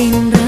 sin